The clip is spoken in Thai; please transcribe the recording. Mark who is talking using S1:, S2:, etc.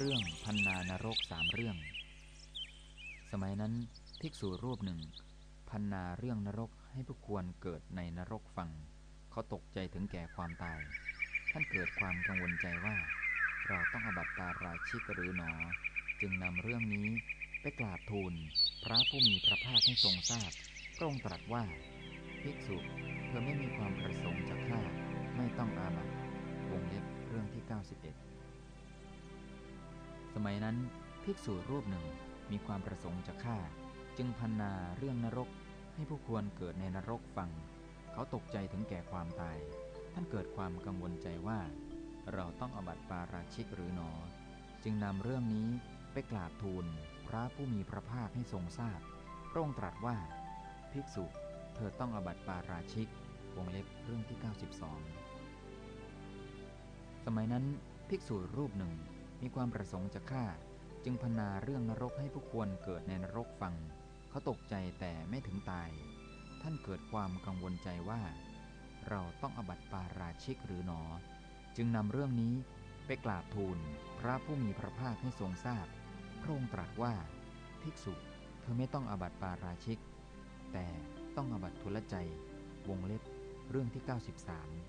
S1: เรื่องพันนานรกสามเรื่อง สมัยนั้นภิกษุรูปหนึ่ง พันนาเรื่องนรกให้ผู้ควรเกิดในนรกฟัง เขาตกใจถึงแก่ความตาย ท่านเกิดความกังวลใจว่า เราต้องอบัติปาราชิกหรือหนอ จึงนำเรื่องนี้ไปกราบทูล พระผู้มีพระภาคให้ทรงทราบพระองค์ตรัสว่าภิกษุเธอไม่มีความประสงค์จะฆ่าไม่ต้องอาบัติวงเล็บเรื่องที่ 91 สมัยนั้นภิกษุรูปหนึ่งมีความประสงค์จะฆ่า จึงพันนาเรื่องนรกให้ผู้ควรเกิดในนรกฟัง เขาตกใจถึงแก่ความตาย ท่านเกิดความกังวลใจว่า เราต้องอบัติปาราชิกหรือหนอ จึงนำเรื่องนี้ไปกราบทูลพระผู้มีพระภาคให้ทรงทราบ พระองค์ตรัสว่า ภิกษุ เธอต้องอบัติปาราชิก วงเล็บเรื่องที่ 92 สมัยนั้นภิกษุรูปหนึ่ง มีความประสงค์จะฆ่า จึงพนาเรื่องนรกให้ผู้ควรเกิดในนรกฟัง เขาตกใจแต่ไม่ถึงตาย ท่านเกิดความกังวลใจว่า เราต้องอบัติปาราชิกหรือหนอ จึงนำเรื่องนี้ไปกราบทูลพระผู้มีพระภาคให้ทรงทราบ พระองค์ตรัสว่า ภิกษุ เธอไม่ต้องอบัติปาราชิก แต่ต้องอบัติทุลใจ วงเล็บเรื่องที่ 93